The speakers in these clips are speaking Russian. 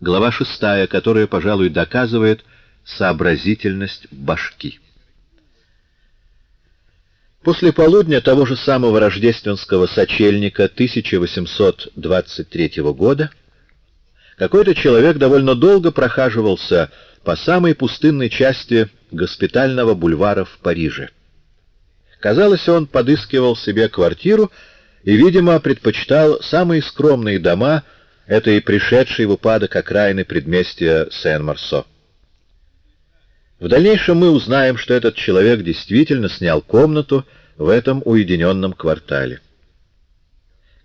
Глава шестая, которая, пожалуй, доказывает сообразительность башки. После полудня того же самого рождественского сочельника 1823 года какой-то человек довольно долго прохаживался по самой пустынной части госпитального бульвара в Париже. Казалось, он подыскивал себе квартиру и, видимо, предпочитал самые скромные дома этой пришедшей в упадок окраины предместья Сен-Марсо. В дальнейшем мы узнаем, что этот человек действительно снял комнату в этом уединенном квартале.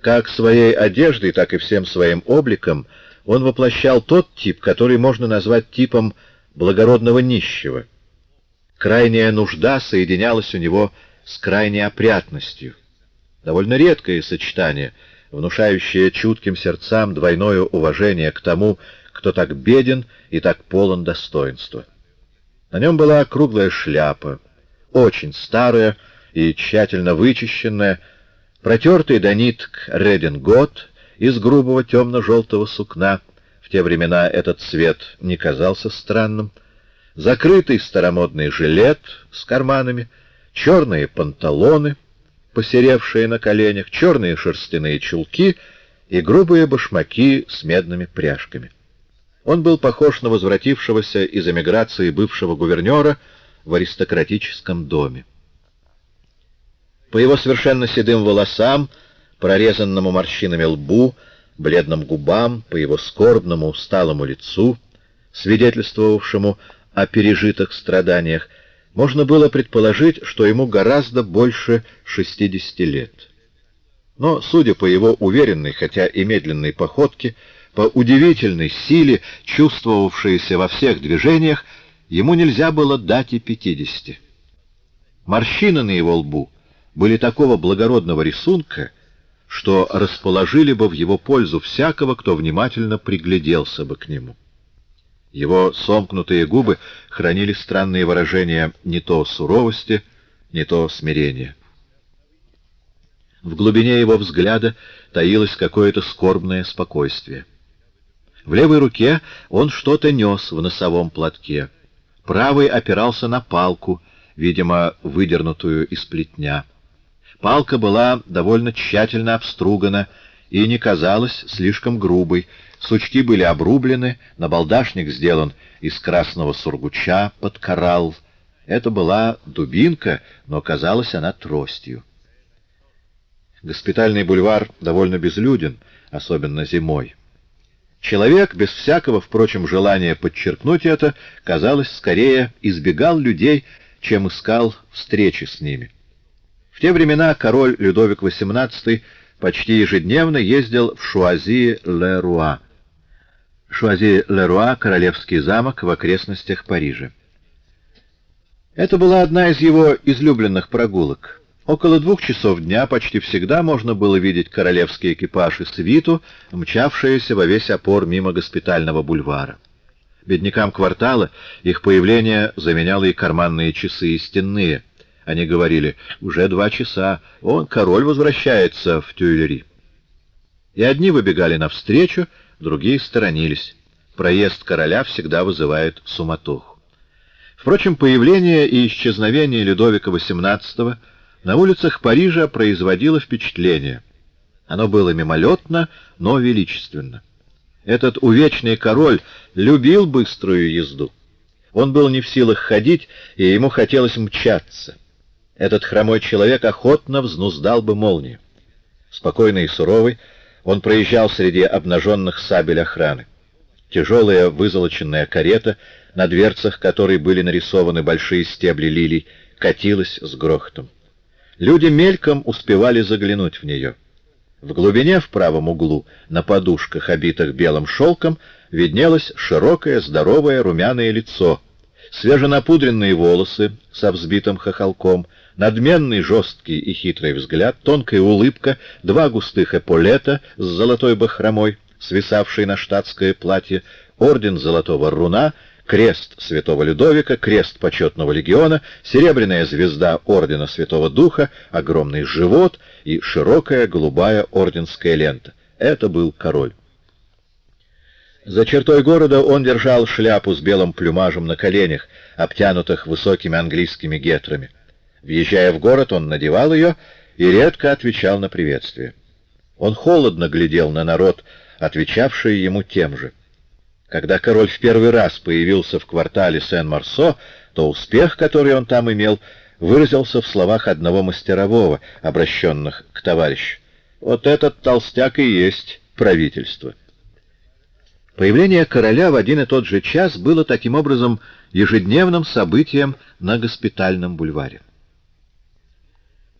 Как своей одеждой, так и всем своим обликом — он воплощал тот тип, который можно назвать типом благородного нищего. Крайняя нужда соединялась у него с крайней опрятностью. Довольно редкое сочетание, внушающее чутким сердцам двойное уважение к тому, кто так беден и так полон достоинства. На нем была круглая шляпа, очень старая и тщательно вычищенная, протертый до нитк редингот — из грубого темно-желтого сукна. В те времена этот цвет не казался странным. Закрытый старомодный жилет с карманами, черные панталоны, посеревшие на коленях, черные шерстяные чулки и грубые башмаки с медными пряжками. Он был похож на возвратившегося из эмиграции бывшего гувернера в аристократическом доме. По его совершенно седым волосам прорезанному морщинами лбу, бледным губам, по его скорбному, усталому лицу, свидетельствовавшему о пережитых страданиях, можно было предположить, что ему гораздо больше 60 лет. Но, судя по его уверенной, хотя и медленной походке, по удивительной силе, чувствовавшейся во всех движениях, ему нельзя было дать и 50. Морщины на его лбу были такого благородного рисунка, что расположили бы в его пользу всякого, кто внимательно пригляделся бы к нему. Его сомкнутые губы хранили странные выражения не то суровости, не то смирения. В глубине его взгляда таилось какое-то скорбное спокойствие. В левой руке он что-то нес в носовом платке. Правый опирался на палку, видимо, выдернутую из плетня. Палка была довольно тщательно обстругана и не казалась слишком грубой. Сучки были обрублены, набалдашник сделан из красного сургуча под коралл. Это была дубинка, но казалась она тростью. Госпитальный бульвар довольно безлюден, особенно зимой. Человек, без всякого, впрочем, желания подчеркнуть это, казалось, скорее избегал людей, чем искал встречи с ними. В те времена король Людовик XVIII почти ежедневно ездил в Шуази-ле-Руа. Шуази-ле-Руа — королевский замок в окрестностях Парижа. Это была одна из его излюбленных прогулок. Около двух часов дня почти всегда можно было видеть королевский экипаж и свиту, мчавшиеся во весь опор мимо госпитального бульвара. Беднякам квартала их появление заменяло и карманные часы, и стенные — они говорили, уже два часа, он, король, возвращается в Тюильри. И одни выбегали навстречу, другие сторонились. Проезд короля всегда вызывает суматоху. Впрочем, появление и исчезновение Людовика XVIII на улицах Парижа производило впечатление. Оно было мимолетно, но величественно. Этот увечный король любил быструю езду. Он был не в силах ходить, и ему хотелось мчаться этот хромой человек охотно взнуздал бы молнию. Спокойный и суровый, он проезжал среди обнаженных сабель охраны. Тяжелая вызолоченная карета, на дверцах которой были нарисованы большие стебли лилий, катилась с грохотом. Люди мельком успевали заглянуть в нее. В глубине, в правом углу, на подушках, обитых белым шелком, виднелось широкое, здоровое, румяное лицо, свеженапудренные волосы со взбитым хохолком, надменный, жесткий и хитрый взгляд, тонкая улыбка, два густых эполета с золотой бахромой, свисавшей на штатское платье, орден золотого руна, крест святого Людовика, крест почетного легиона, серебряная звезда ордена Святого Духа, огромный живот и широкая голубая орденская лента. Это был король. За чертой города он держал шляпу с белым плюмажем на коленях, обтянутых высокими английскими гетрами. Въезжая в город, он надевал ее и редко отвечал на приветствие. Он холодно глядел на народ, отвечавший ему тем же. Когда король в первый раз появился в квартале Сен-Марсо, то успех, который он там имел, выразился в словах одного мастерового, обращенных к товарищу. «Вот этот толстяк и есть правительство». Появление короля в один и тот же час было таким образом ежедневным событием на госпитальном бульваре.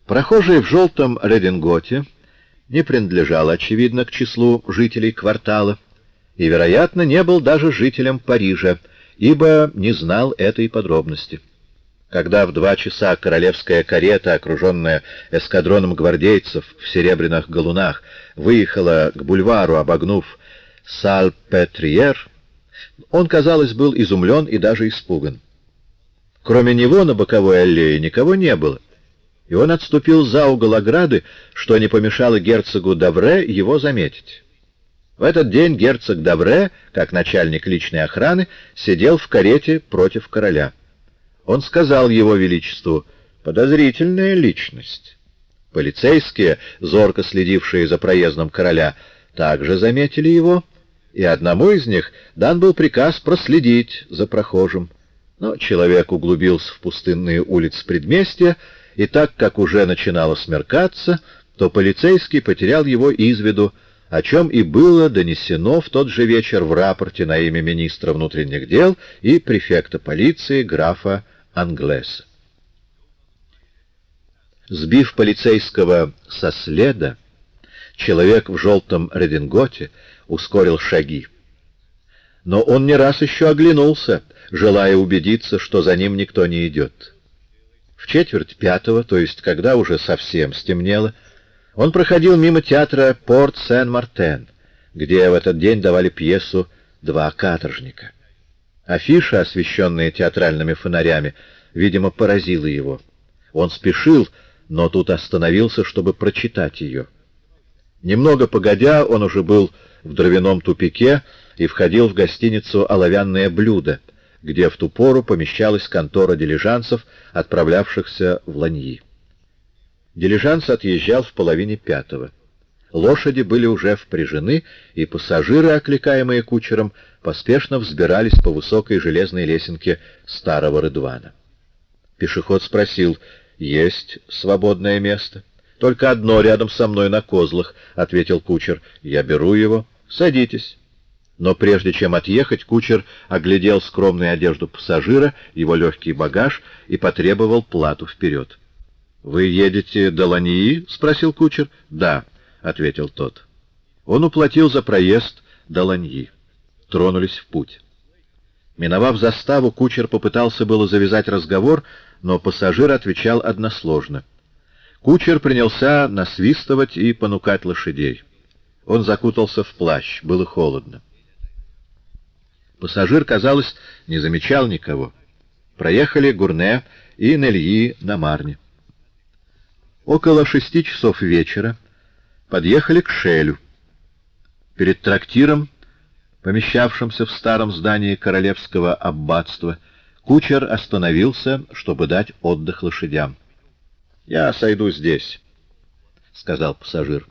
Прохожий в желтом рединготе не принадлежал, очевидно, к числу жителей квартала и, вероятно, не был даже жителем Парижа, ибо не знал этой подробности. Когда в два часа королевская карета, окруженная эскадроном гвардейцев в серебряных галунах, выехала к бульвару, обогнув Саль-Петриер, он, казалось, был изумлен и даже испуган. Кроме него на боковой аллее никого не было, и он отступил за угол ограды, что не помешало герцогу Давре его заметить. В этот день герцог Давре, как начальник личной охраны, сидел в карете против короля. Он сказал его величеству «подозрительная личность». Полицейские, зорко следившие за проездом короля, также заметили его, и одному из них дан был приказ проследить за прохожим. Но человек углубился в пустынные улицы предместья, и так как уже начинало смеркаться, то полицейский потерял его из виду, о чем и было донесено в тот же вечер в рапорте на имя министра внутренних дел и префекта полиции графа Англеса. Сбив полицейского со следа, человек в желтом рединготе ускорил шаги. Но он не раз еще оглянулся, желая убедиться, что за ним никто не идет. В четверть пятого, то есть когда уже совсем стемнело, он проходил мимо театра Порт Сен-Мартен, где в этот день давали пьесу «Два каторжника». Афиша, освещенная театральными фонарями, видимо, поразила его. Он спешил, но тут остановился, чтобы прочитать ее. Немного погодя, он уже был в дровяном тупике и входил в гостиницу «Оловянное блюдо», где в ту пору помещалась контора дилижансов, отправлявшихся в Ланьи. Дилижанс отъезжал в половине пятого. Лошади были уже впряжены, и пассажиры, окликаемые кучером, поспешно взбирались по высокой железной лесенке старого Рыдвана. Пешеход спросил, «Есть свободное место?» «Только одно рядом со мной на козлах», — ответил кучер. «Я беру его. Садитесь». Но прежде чем отъехать, кучер оглядел скромную одежду пассажира, его легкий багаж и потребовал плату вперед. «Вы едете до Лании?» — спросил кучер. «Да», — ответил тот. Он уплатил за проезд до Ланьи. Тронулись в путь. Миновав заставу, кучер попытался было завязать разговор, но пассажир отвечал односложно. Кучер принялся насвистывать и понукать лошадей. Он закутался в плащ, было холодно. Пассажир, казалось, не замечал никого. Проехали Гурне и Нельи на Марне. Около шести часов вечера подъехали к Шелю. Перед трактиром, помещавшимся в старом здании королевского аббатства, кучер остановился, чтобы дать отдых лошадям. — Я сойду здесь, — сказал пассажир.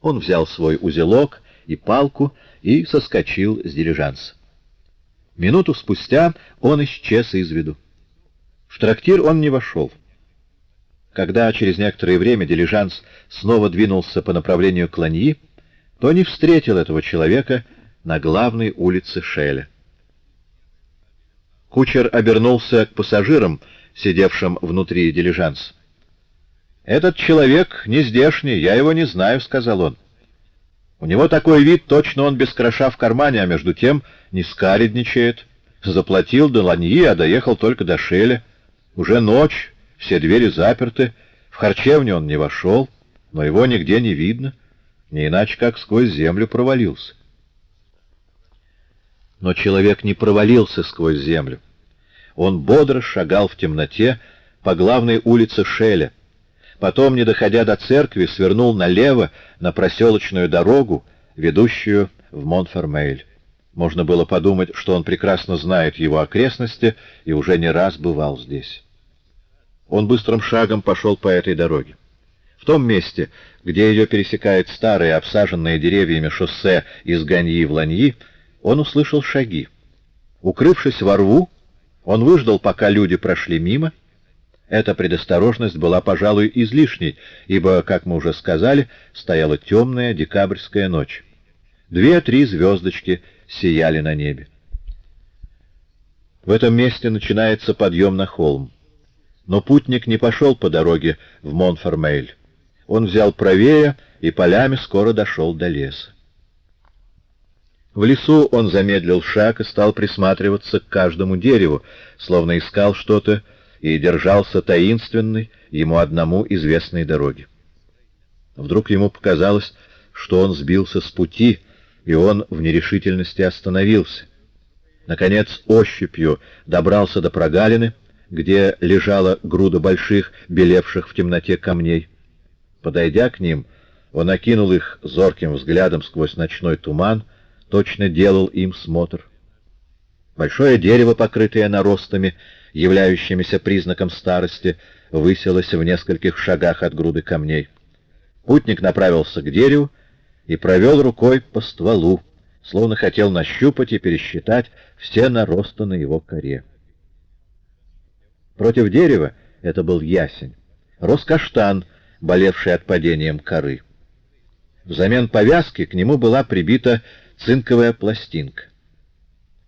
Он взял свой узелок и палку и соскочил с дилижанса. Минуту спустя он исчез из виду. В трактир он не вошел. Когда через некоторое время дилижанс снова двинулся по направлению к Ланьи, то не встретил этого человека на главной улице Шеля. Кучер обернулся к пассажирам, сидевшим внутри дилижанса. «Этот человек не здешний, я его не знаю», — сказал он. «У него такой вид, точно он без кроша в кармане, а между тем не скаредничает. Заплатил до Ланьи, а доехал только до Шеля. Уже ночь, все двери заперты, в харчевню он не вошел, но его нигде не видно, не иначе как сквозь землю провалился. Но человек не провалился сквозь землю. Он бодро шагал в темноте по главной улице Шеля, потом, не доходя до церкви, свернул налево на проселочную дорогу, ведущую в Монфермейль. Можно было подумать, что он прекрасно знает его окрестности и уже не раз бывал здесь. Он быстрым шагом пошел по этой дороге. В том месте, где ее пересекает старое, обсаженное деревьями шоссе из Ганьи в Ланьи, он услышал шаги. Укрывшись во рву, он выждал, пока люди прошли мимо. Эта предосторожность была, пожалуй, излишней, ибо, как мы уже сказали, стояла темная декабрьская ночь. Две-три звездочки сияли на небе. В этом месте начинается подъем на холм. Но путник не пошел по дороге в Монфермейль. Он взял правее и полями скоро дошел до леса. В лесу он замедлил шаг и стал присматриваться к каждому дереву, словно искал что-то и держался таинственной, ему одному известной дороги. Вдруг ему показалось, что он сбился с пути, и он в нерешительности остановился. Наконец, ощупью добрался до прогалины, где лежала груда больших, белевших в темноте камней. Подойдя к ним, он окинул их зорким взглядом сквозь ночной туман, точно делал им смотр. Большое дерево, покрытое наростами, являющимися признаком старости, высилось в нескольких шагах от груды камней. Путник направился к дереву и провел рукой по стволу, словно хотел нащупать и пересчитать все наросты на его коре. Против дерева, это был ясень, рос каштан, болевший от падением коры. Взамен повязки к нему была прибита цинковая пластинка.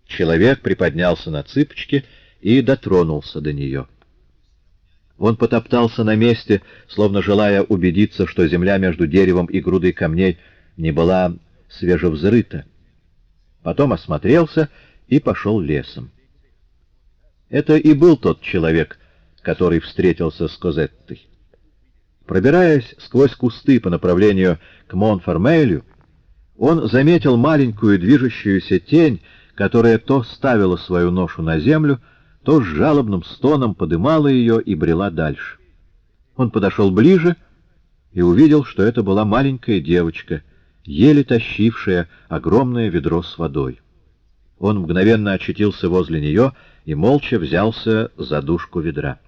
Человек приподнялся на цыпочки и дотронулся до нее. Он потоптался на месте, словно желая убедиться, что земля между деревом и грудой камней не была свежевзрыта. Потом осмотрелся и пошел лесом. Это и был тот человек, который встретился с Козеттой. Пробираясь сквозь кусты по направлению к Монфармейлю, он заметил маленькую движущуюся тень, которая то ставила свою ношу на землю, то с жалобным стоном подымала ее и брела дальше. Он подошел ближе и увидел, что это была маленькая девочка, еле тащившая огромное ведро с водой. Он мгновенно очутился возле нее и молча взялся за дужку ведра.